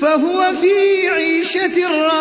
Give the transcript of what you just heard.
فهو في عيشة راضية